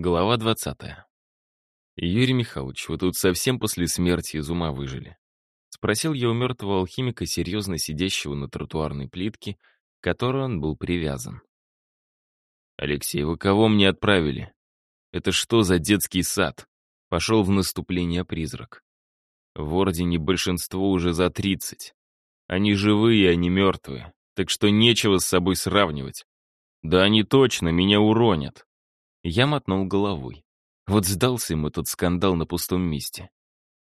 Глава 20. «Юрий Михайлович, вы тут совсем после смерти из ума выжили?» Спросил я у мертвого алхимика, серьезно сидящего на тротуарной плитке, к которой он был привязан. «Алексей, вы кого мне отправили? Это что за детский сад?» Пошел в наступление призрак. В Ордене большинство уже за тридцать. Они живые, а не мертвые, так что нечего с собой сравнивать. Да они точно меня уронят. Я мотнул головой. Вот сдался ему тот скандал на пустом месте.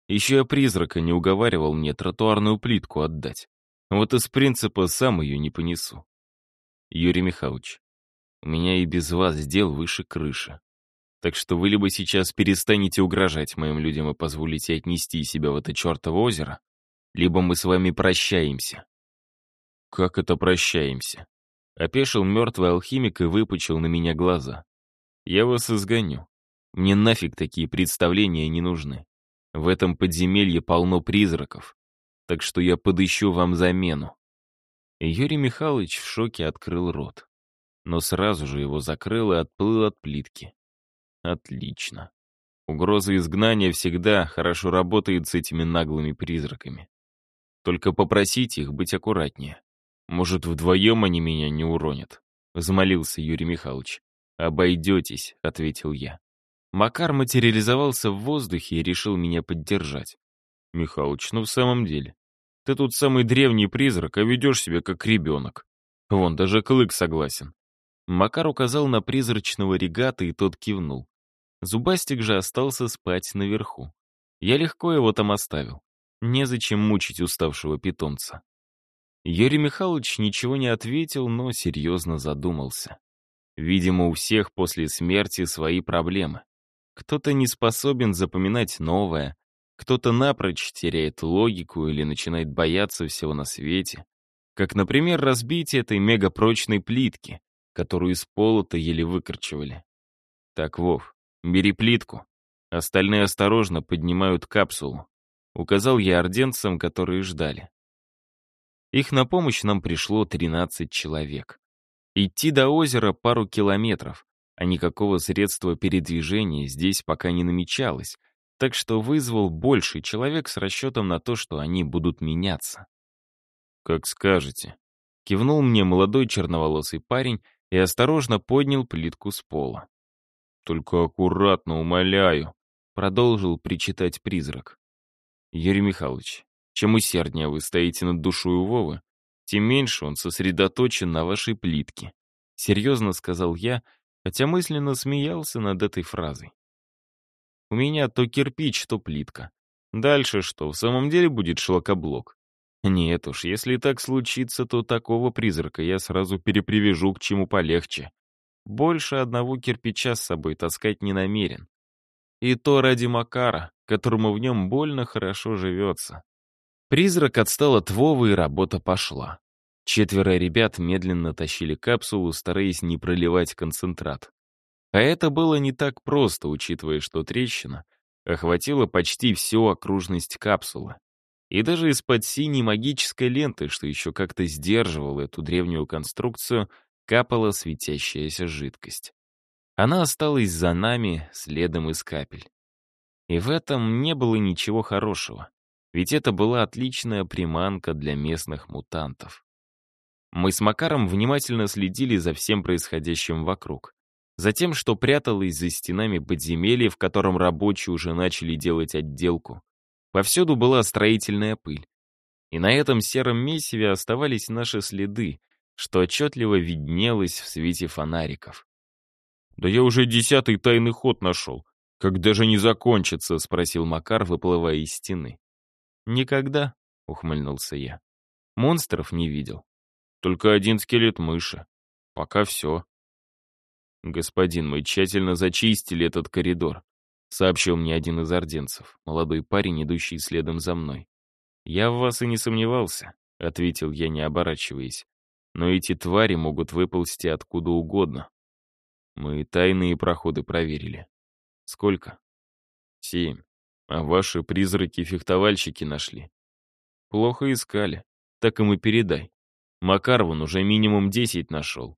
Еще я призрака не уговаривал мне тротуарную плитку отдать. Вот из принципа сам ее не понесу. Юрий Михайлович, у меня и без вас дел выше крыши. Так что вы либо сейчас перестанете угрожать моим людям и позволите отнести себя в это чертово озеро, либо мы с вами прощаемся. Как это прощаемся? Опешил мертвый алхимик и выпучил на меня глаза. Я вас изгоню. Мне нафиг такие представления не нужны. В этом подземелье полно призраков, так что я подыщу вам замену». Юрий Михайлович в шоке открыл рот, но сразу же его закрыл и отплыл от плитки. Отлично. Угроза изгнания всегда хорошо работает с этими наглыми призраками. Только попросите их быть аккуратнее. Может, вдвоем они меня не уронят, — взмолился Юрий Михайлович. «Обойдетесь», — ответил я. Макар материализовался в воздухе и решил меня поддержать. «Михалыч, ну в самом деле, ты тут самый древний призрак, а ведешь себя как ребенок. Вон, даже Клык согласен». Макар указал на призрачного регата, и тот кивнул. Зубастик же остался спать наверху. Я легко его там оставил. Незачем мучить уставшего питомца. Юрий Михайлович ничего не ответил, но серьезно задумался. Видимо, у всех после смерти свои проблемы. Кто-то не способен запоминать новое, кто-то напрочь теряет логику или начинает бояться всего на свете. Как, например, разбитие этой мегапрочной плитки, которую из пола-то еле выкорчевали. Так, Вов, бери плитку. Остальные осторожно поднимают капсулу. Указал я орденцам, которые ждали. Их на помощь нам пришло 13 человек. Идти до озера пару километров, а никакого средства передвижения здесь пока не намечалось, так что вызвал больший человек с расчетом на то, что они будут меняться. «Как скажете», — кивнул мне молодой черноволосый парень и осторожно поднял плитку с пола. «Только аккуратно, умоляю», — продолжил причитать призрак. «Юрий Михайлович, чем усерднее вы стоите над душой у Вовы, тем меньше он сосредоточен на вашей плитке. Серьезно сказал я, хотя мысленно смеялся над этой фразой. У меня то кирпич, то плитка. Дальше что, в самом деле будет шлакоблок? Нет уж, если так случится, то такого призрака я сразу перепривяжу к чему полегче. Больше одного кирпича с собой таскать не намерен. И то ради Макара, которому в нем больно хорошо живется. Призрак отстал от Вовы, и работа пошла. Четверо ребят медленно тащили капсулу, стараясь не проливать концентрат. А это было не так просто, учитывая, что трещина охватила почти всю окружность капсулы. И даже из-под синей магической ленты, что еще как-то сдерживала эту древнюю конструкцию, капала светящаяся жидкость. Она осталась за нами следом из капель. И в этом не было ничего хорошего. Ведь это была отличная приманка для местных мутантов. Мы с Макаром внимательно следили за всем происходящим вокруг. За тем, что пряталось за стенами подземелья, в котором рабочие уже начали делать отделку. Повсюду была строительная пыль. И на этом сером месиве оставались наши следы, что отчетливо виднелось в свете фонариков. «Да я уже десятый тайный ход нашел. Как даже не закончится?» — спросил Макар, выплывая из стены. «Никогда», — ухмыльнулся я. «Монстров не видел. Только один скелет мыши. Пока все». «Господин, мы тщательно зачистили этот коридор», — сообщил мне один из орденцев, молодой парень, идущий следом за мной. «Я в вас и не сомневался», — ответил я, не оборачиваясь. «Но эти твари могут выползти откуда угодно. Мы тайные проходы проверили. Сколько?» «Семь. А ваши призраки-фехтовальщики нашли. Плохо искали. Так им и передай. Макар вон уже минимум десять нашел.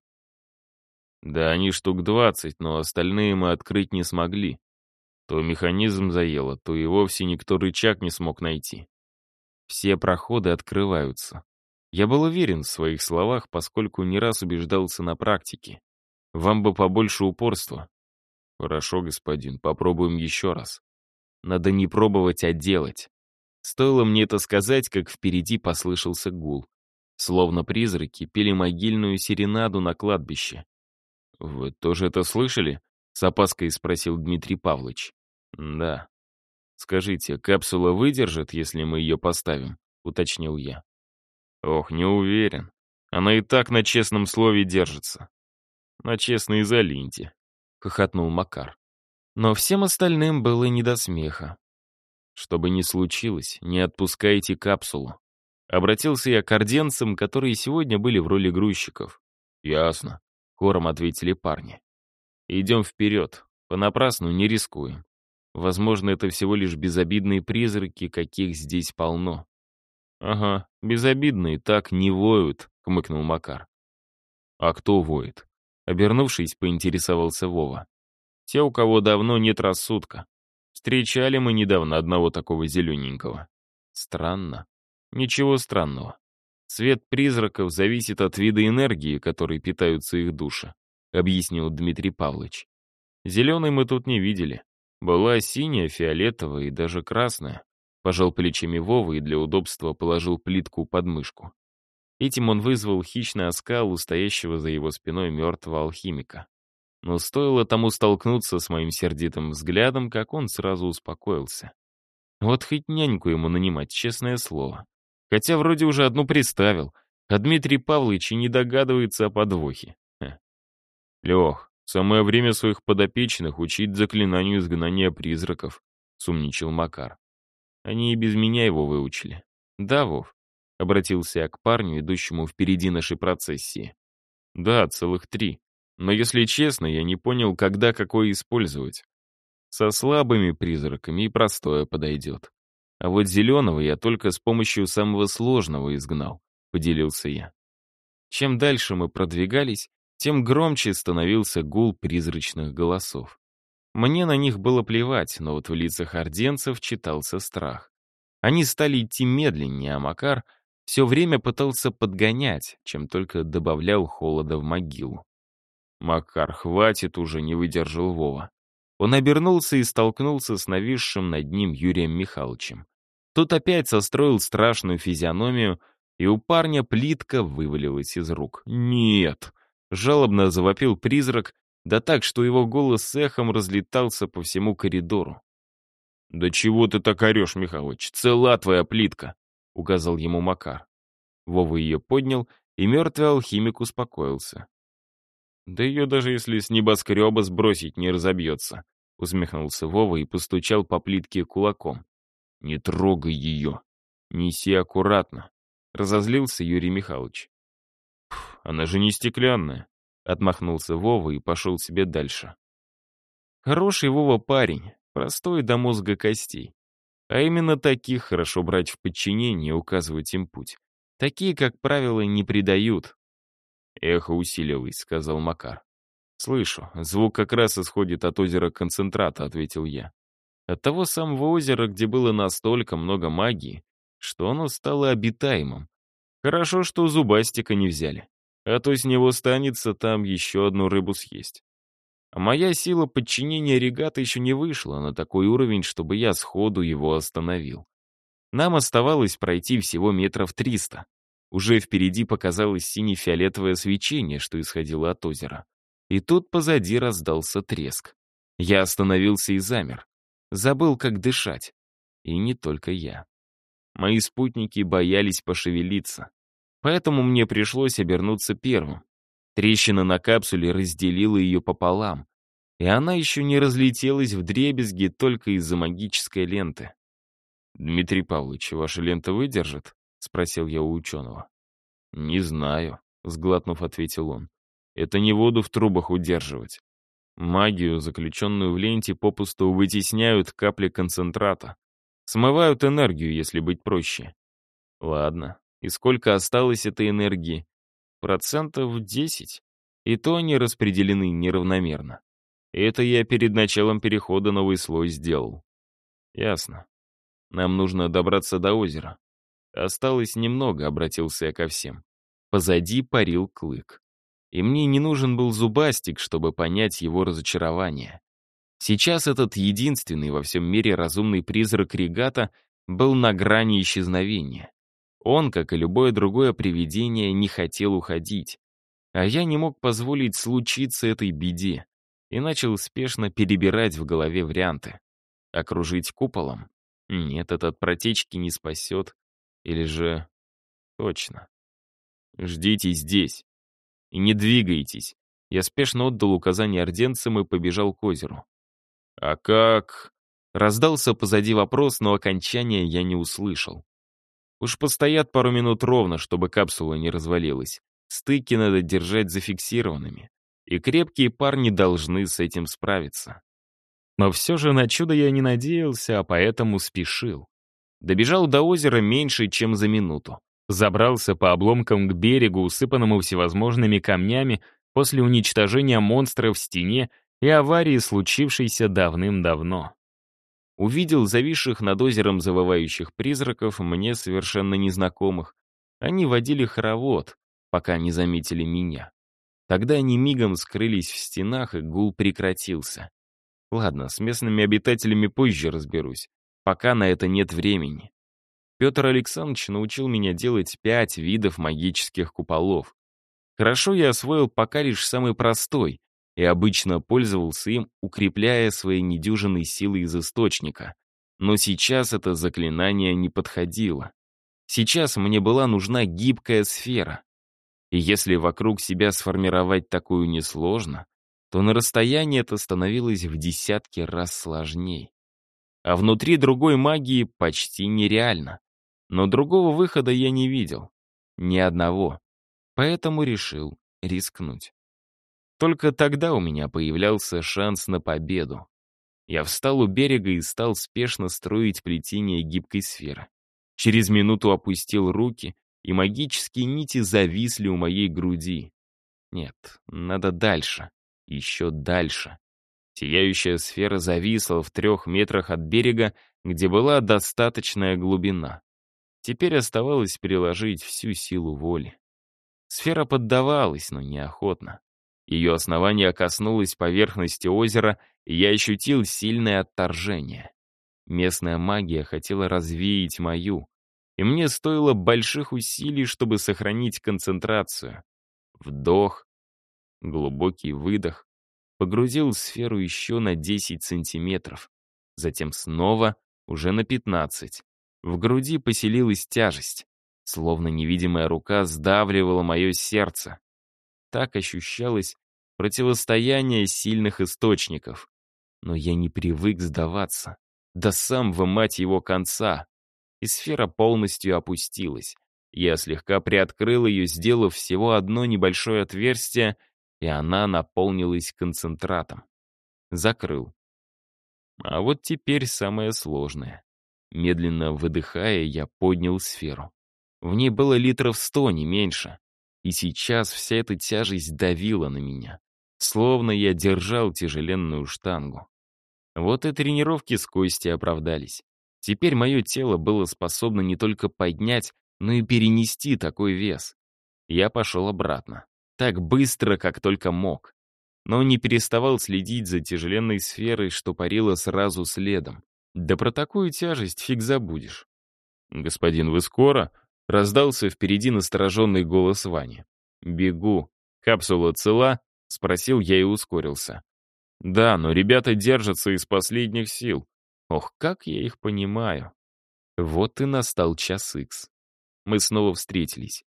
Да они штук двадцать, но остальные мы открыть не смогли. То механизм заело, то и вовсе никто рычаг не смог найти. Все проходы открываются. Я был уверен в своих словах, поскольку не раз убеждался на практике. Вам бы побольше упорства. Хорошо, господин, попробуем еще раз. Надо не пробовать, а делать. Стоило мне это сказать, как впереди послышался гул. Словно призраки пели могильную серенаду на кладбище. «Вы тоже это слышали?» — с опаской спросил Дмитрий Павлович. «Да». «Скажите, капсула выдержит, если мы ее поставим?» — уточнил я. «Ох, не уверен. Она и так на честном слове держится». «На честной изоленте», — хохотнул Макар. Но всем остальным было не до смеха. «Что бы ни случилось, не отпускайте капсулу». Обратился я к орденцам, которые сегодня были в роли грузчиков. «Ясно», — хором ответили парни. «Идем вперед. Понапрасну не рискуем. Возможно, это всего лишь безобидные призраки, каких здесь полно. «Ага, безобидные так не воют», — хмыкнул Макар. «А кто воет?» Обернувшись, поинтересовался Вова. «Те, у кого давно нет рассудка. Встречали мы недавно одного такого зелененького. Странно. Ничего странного. Цвет призраков зависит от вида энергии, которой питаются их души», — объяснил Дмитрий Павлович. «Зеленый мы тут не видели. Была синяя, фиолетовая и даже красная. Пожал плечами Вова и для удобства положил плитку под мышку. Этим он вызвал хищный оскал у стоящего за его спиной мертвого алхимика. Но стоило тому столкнуться с моим сердитым взглядом, как он сразу успокоился. Вот хоть няньку ему нанимать, честное слово. Хотя вроде уже одну представил, а Дмитрий Павлович и не догадывается о подвохе. Лех, Самое время своих подопечных учить заклинанию изгнания призраков, сумничал Макар. Они и без меня его выучили. Да, Вов, обратился я к парню, идущему впереди нашей процессии. Да, целых три. Но если честно, я не понял, когда какое использовать. Со слабыми призраками и простое подойдет. А вот зеленого я только с помощью самого сложного изгнал, поделился я. Чем дальше мы продвигались, тем громче становился гул призрачных голосов. Мне на них было плевать, но вот в лицах орденцев читался страх. Они стали идти медленнее, а Макар все время пытался подгонять, чем только добавлял холода в могилу. «Макар, хватит уже», — не выдержал Вова. Он обернулся и столкнулся с нависшим над ним Юрием Михайловичем. Тот опять состроил страшную физиономию, и у парня плитка вывалилась из рук. «Нет!» Жалобно завопил призрак, да так, что его голос с эхом разлетался по всему коридору. «Да чего ты так орешь, Михалыч? Цела твоя плитка!» — указал ему Макар. Вова ее поднял, и мертвый алхимик успокоился. «Да ее даже если с небоскреба сбросить не разобьется», — усмехнулся Вова и постучал по плитке кулаком. «Не трогай ее! Неси аккуратно!» — разозлился Юрий Михайлович она же не стеклянная», — отмахнулся Вова и пошел себе дальше. Хороший Вова парень, простой до мозга костей. А именно таких хорошо брать в подчинение и указывать им путь. Такие, как правило, не предают. «Эхо усилилось», — сказал Макар. «Слышу, звук как раз исходит от озера концентрата», — ответил я. От того самого озера, где было настолько много магии, что оно стало обитаемым. Хорошо, что зубастика не взяли а то с него станется там еще одну рыбу съесть. А моя сила подчинения регата еще не вышла на такой уровень, чтобы я сходу его остановил. Нам оставалось пройти всего метров триста. Уже впереди показалось сине-фиолетовое свечение, что исходило от озера. И тут позади раздался треск. Я остановился и замер. Забыл, как дышать. И не только я. Мои спутники боялись пошевелиться. Поэтому мне пришлось обернуться первым. Трещина на капсуле разделила ее пополам, и она еще не разлетелась в дребезги только из-за магической ленты. «Дмитрий Павлович, ваша лента выдержит?» — спросил я у ученого. «Не знаю», — сглотнув, ответил он. «Это не воду в трубах удерживать. Магию, заключенную в ленте, попусту вытесняют капли концентрата. Смывают энергию, если быть проще. Ладно, и сколько осталось этой энергии? Процентов 10. и то они распределены неравномерно. Это я перед началом перехода новый слой сделал. Ясно. Нам нужно добраться до озера. Осталось немного, обратился я ко всем. Позади парил клык. И мне не нужен был зубастик, чтобы понять его разочарование. Сейчас этот единственный во всем мире разумный призрак регата был на грани исчезновения. Он, как и любое другое привидение, не хотел уходить. А я не мог позволить случиться этой беде и начал спешно перебирать в голове варианты. Окружить куполом? Нет, этот протечки не спасет. Или же... Точно. Ждите здесь. И не двигайтесь. Я спешно отдал указание орденцам и побежал к озеру. «А как...» Раздался позади вопрос, но окончания я не услышал. Уж постоят пару минут ровно, чтобы капсула не развалилась. Стыки надо держать зафиксированными. И крепкие парни должны с этим справиться. Но все же на чудо я не надеялся, а поэтому спешил. Добежал до озера меньше, чем за минуту. Забрался по обломкам к берегу, усыпанному всевозможными камнями, после уничтожения монстра в стене и аварии, случившейся давным-давно. Увидел зависших над озером завывающих призраков, мне совершенно незнакомых. Они водили хоровод, пока не заметили меня. Тогда они мигом скрылись в стенах, и гул прекратился. Ладно, с местными обитателями позже разберусь. Пока на это нет времени. Петр Александрович научил меня делать пять видов магических куполов. Хорошо я освоил пока лишь самый простой, и обычно пользовался им, укрепляя свои недюжинные силы из источника. Но сейчас это заклинание не подходило. Сейчас мне была нужна гибкая сфера. И если вокруг себя сформировать такую несложно, то на расстоянии это становилось в десятки раз сложней. А внутри другой магии почти нереально. Но другого выхода я не видел. Ни одного. Поэтому решил рискнуть. Только тогда у меня появлялся шанс на победу. Я встал у берега и стал спешно строить плетение гибкой сферы. Через минуту опустил руки, и магические нити зависли у моей груди. Нет, надо дальше, еще дальше. Сияющая сфера зависла в трех метрах от берега, где была достаточная глубина. Теперь оставалось приложить всю силу воли. Сфера поддавалась, но неохотно. Ее основание коснулось поверхности озера, и я ощутил сильное отторжение. Местная магия хотела развеять мою, и мне стоило больших усилий, чтобы сохранить концентрацию. Вдох, глубокий выдох, погрузил сферу еще на 10 сантиметров, затем снова уже на 15. В груди поселилась тяжесть, словно невидимая рука сдавливала мое сердце. Так ощущалось противостояние сильных источников. Но я не привык сдаваться. До самого, мать его, конца. И сфера полностью опустилась. Я слегка приоткрыл ее, сделав всего одно небольшое отверстие, и она наполнилась концентратом. Закрыл. А вот теперь самое сложное. Медленно выдыхая, я поднял сферу. В ней было литров сто, не меньше. И сейчас вся эта тяжесть давила на меня. Словно я держал тяжеленную штангу. Вот и тренировки с Костей оправдались. Теперь мое тело было способно не только поднять, но и перенести такой вес. Я пошел обратно. Так быстро, как только мог. Но не переставал следить за тяжеленной сферой, что парила сразу следом. Да про такую тяжесть фиг забудешь. «Господин, вы скоро?» — раздался впереди настороженный голос Вани. «Бегу. Капсула цела?» — спросил я и ускорился. «Да, но ребята держатся из последних сил. Ох, как я их понимаю». Вот и настал час икс. Мы снова встретились.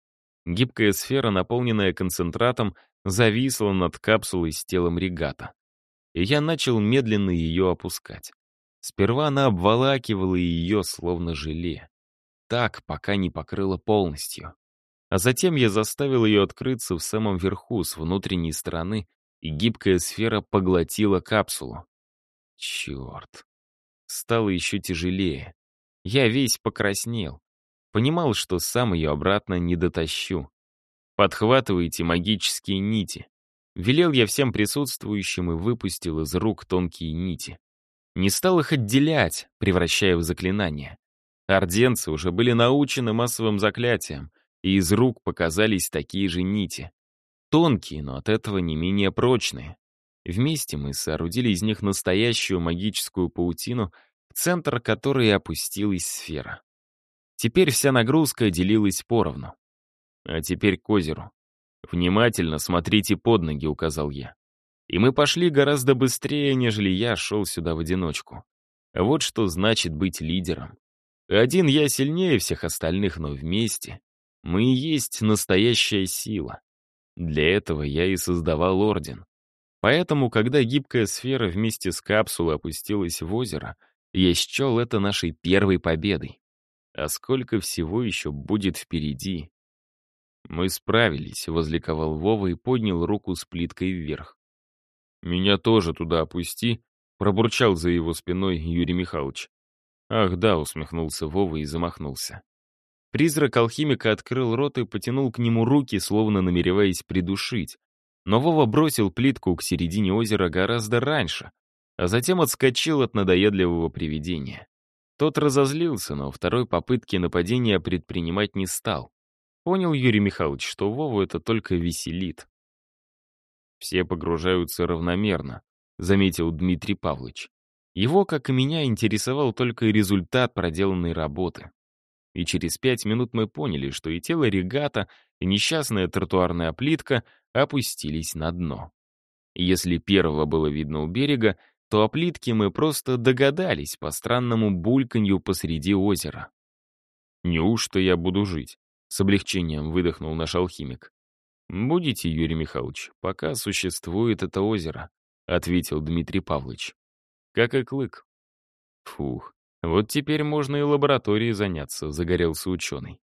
Гибкая сфера, наполненная концентратом, зависла над капсулой с телом регата. И я начал медленно ее опускать. Сперва она обволакивала ее, словно желе. Так, пока не покрыла полностью. А затем я заставил ее открыться в самом верху, с внутренней стороны, и гибкая сфера поглотила капсулу. Черт. Стало еще тяжелее. Я весь покраснел. Понимал, что сам ее обратно не дотащу. Подхватывайте магические нити. Велел я всем присутствующим и выпустил из рук тонкие нити. Не стал их отделять, превращая в заклинания. Орденцы уже были научены массовым заклятиям, и из рук показались такие же нити. Тонкие, но от этого не менее прочные. Вместе мы соорудили из них настоящую магическую паутину, в центр которой опустилась сфера. Теперь вся нагрузка делилась поровну. А теперь к озеру. «Внимательно смотрите под ноги», — указал я. И мы пошли гораздо быстрее, нежели я шел сюда в одиночку. Вот что значит быть лидером. Один я сильнее всех остальных, но вместе мы и есть настоящая сила. Для этого я и создавал орден. Поэтому, когда гибкая сфера вместе с капсулой опустилась в озеро, я счел это нашей первой победой. А сколько всего еще будет впереди? Мы справились, возликовал Вова и поднял руку с плиткой вверх. «Меня тоже туда опусти», — пробурчал за его спиной Юрий Михайлович. «Ах да», — усмехнулся Вова и замахнулся. Призрак алхимика открыл рот и потянул к нему руки, словно намереваясь придушить. Но Вова бросил плитку к середине озера гораздо раньше, а затем отскочил от надоедливого привидения. Тот разозлился, но второй попытки нападения предпринимать не стал. Понял Юрий Михайлович, что Вову это только веселит. Все погружаются равномерно, заметил Дмитрий Павлович. Его, как и меня, интересовал только результат проделанной работы. И через пять минут мы поняли, что и тело регата, и несчастная тротуарная плитка опустились на дно. Если первого было видно у берега, то о плитке мы просто догадались по странному бульканью посреди озера. «Неужто я буду жить?» — с облегчением выдохнул наш алхимик. «Будете, Юрий Михайлович, пока существует это озеро», — ответил Дмитрий Павлович. «Как и клык». «Фух, вот теперь можно и лабораторией заняться», — загорелся ученый.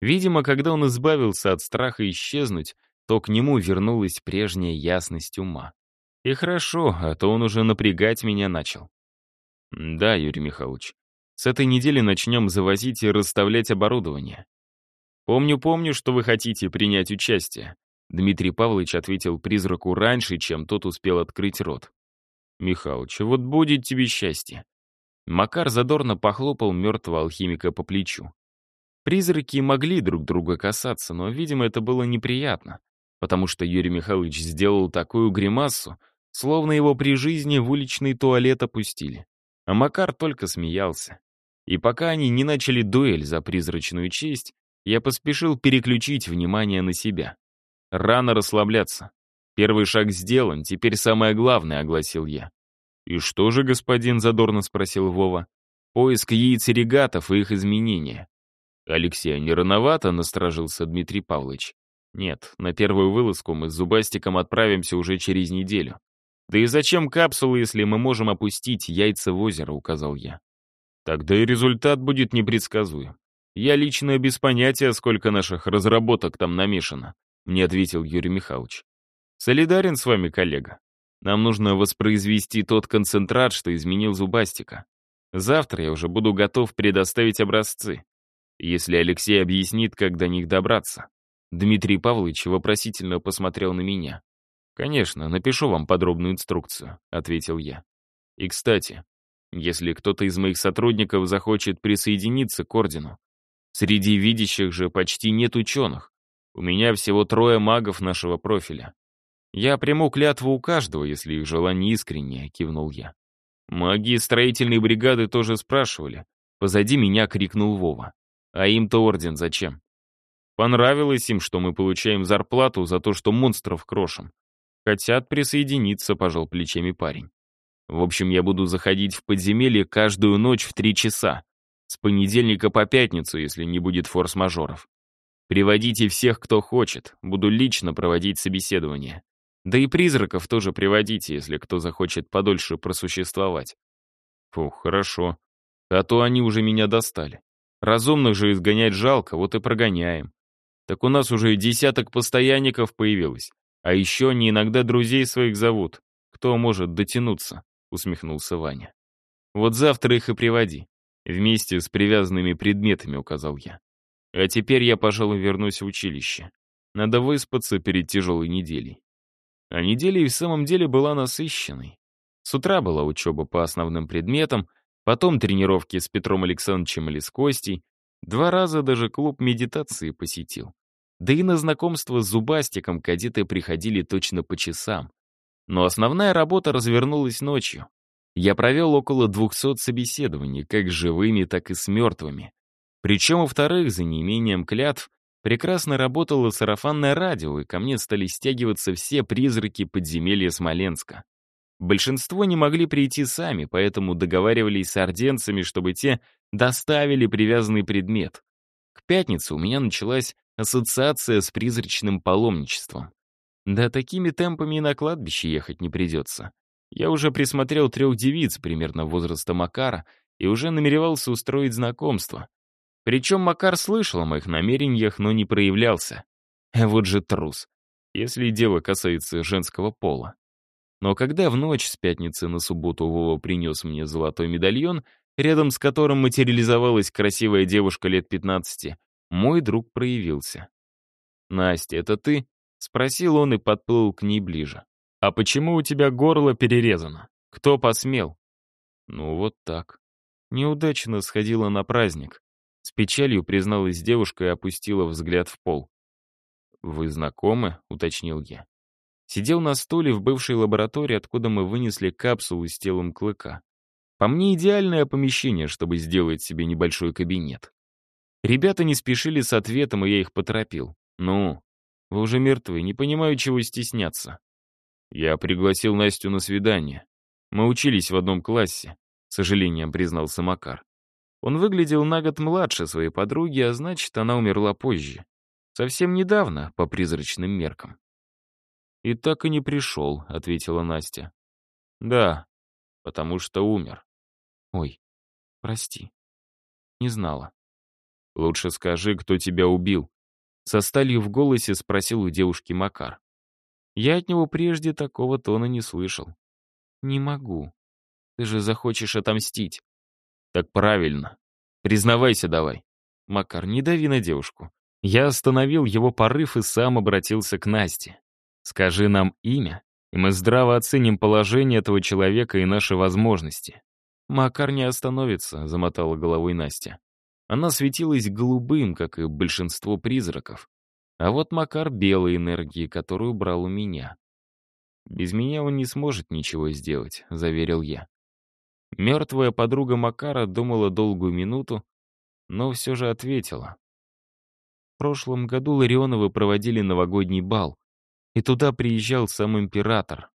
Видимо, когда он избавился от страха исчезнуть, то к нему вернулась прежняя ясность ума. И хорошо, а то он уже напрягать меня начал. «Да, Юрий Михайлович, с этой недели начнем завозить и расставлять оборудование. Помню-помню, что вы хотите принять участие. Дмитрий Павлович ответил призраку раньше, чем тот успел открыть рот. «Михалыч, вот будет тебе счастье». Макар задорно похлопал мертвого алхимика по плечу. Призраки могли друг друга касаться, но, видимо, это было неприятно, потому что Юрий Михайлович сделал такую гримасу, словно его при жизни в уличный туалет опустили. А Макар только смеялся. И пока они не начали дуэль за призрачную честь, я поспешил переключить внимание на себя. Рано расслабляться. Первый шаг сделан, теперь самое главное, огласил я. «И что же, господин?» — задорно спросил Вова. «Поиск яиц регатов и их изменения». «Алексей, а не рановато?» — насторожился Дмитрий Павлович. «Нет, на первую вылазку мы с Зубастиком отправимся уже через неделю. Да и зачем капсулы, если мы можем опустить яйца в озеро?» — указал я. «Тогда и результат будет непредсказуем. Я лично без понятия, сколько наших разработок там намешано мне ответил Юрий Михайлович. Солидарен с вами, коллега. Нам нужно воспроизвести тот концентрат, что изменил Зубастика. Завтра я уже буду готов предоставить образцы. Если Алексей объяснит, как до них добраться. Дмитрий Павлович вопросительно посмотрел на меня. «Конечно, напишу вам подробную инструкцию», — ответил я. «И, кстати, если кто-то из моих сотрудников захочет присоединиться к ордену, среди видящих же почти нет ученых, у меня всего трое магов нашего профиля. Я приму клятву у каждого, если их желание искреннее, кивнул я. Маги строительной бригады тоже спрашивали. Позади меня крикнул Вова. А им-то орден зачем? Понравилось им, что мы получаем зарплату за то, что монстров крошим. Хотят присоединиться, пожал плечами парень. В общем, я буду заходить в подземелье каждую ночь в три часа. С понедельника по пятницу, если не будет форс-мажоров. Приводите всех, кто хочет. Буду лично проводить собеседование. Да и призраков тоже приводите, если кто захочет подольше просуществовать. Фух, хорошо. А то они уже меня достали. Разумных же изгонять жалко, вот и прогоняем. Так у нас уже десяток постоянников появилось. А еще они иногда друзей своих зовут. Кто может дотянуться? Усмехнулся Ваня. Вот завтра их и приводи. Вместе с привязанными предметами, указал я. А теперь я, пожалуй, вернусь в училище. Надо выспаться перед тяжелой неделей. А неделя и в самом деле была насыщенной. С утра была учеба по основным предметам, потом тренировки с Петром Александровичем или с Костей, два раза даже клуб медитации посетил. Да и на знакомство с Зубастиком кадеты приходили точно по часам. Но основная работа развернулась ночью. Я провел около 200 собеседований, как с живыми, так и с мертвыми. Причем, во-вторых, за неимением клятв, прекрасно работало сарафанное радио, и ко мне стали стягиваться все призраки подземелья Смоленска. Большинство не могли прийти сами, поэтому договаривались с орденцами, чтобы те доставили привязанный предмет. К пятнице у меня началась ассоциация с призрачным паломничеством. Да такими темпами и на кладбище ехать не придется. Я уже присмотрел трех девиц примерно возраста Макара и уже намеревался устроить знакомство. Причем Макар слышал о моих намерениях, но не проявлялся. Вот же трус, если дело касается женского пола. Но когда в ночь с пятницы на субботу Вова принес мне золотой медальон, рядом с которым материализовалась красивая девушка лет 15, мой друг проявился. «Настя, это ты?» — спросил он и подплыл к ней ближе. «А почему у тебя горло перерезано? Кто посмел?» «Ну вот так». Неудачно сходила на праздник. С печалью призналась девушка и опустила взгляд в пол. «Вы знакомы?» — уточнил я. Сидел на стуле в бывшей лаборатории, откуда мы вынесли капсулу с телом клыка. По мне, идеальное помещение, чтобы сделать себе небольшой кабинет. Ребята не спешили с ответом, и я их поторопил. «Ну, вы уже мертвы, не понимаю, чего стесняться». Я пригласил Настю на свидание. Мы учились в одном классе, сожалением признался Макар. Он выглядел на год младше своей подруги, а значит, она умерла позже. Совсем недавно, по призрачным меркам. «И так и не пришел», — ответила Настя. «Да, потому что умер». «Ой, прости. Не знала». «Лучше скажи, кто тебя убил», — со сталью в голосе спросил у девушки Макар. Я от него прежде такого тона не слышал. «Не могу. Ты же захочешь отомстить». «Так правильно. Признавайся давай». «Макар, не дави на девушку». Я остановил его порыв и сам обратился к Насте. Скажи нам имя, и мы здраво оценим положение этого человека и наши возможности. Макар не остановится, замотала головой Настя. Она светилась голубым, как и большинство призраков. А вот Макар белой энергии, которую брал у меня. «Без меня он не сможет ничего сделать», — заверил я. Мертвая подруга Макара думала долгую минуту, но все же ответила. В прошлом году Ларионовы проводили новогодний бал, и туда приезжал сам император.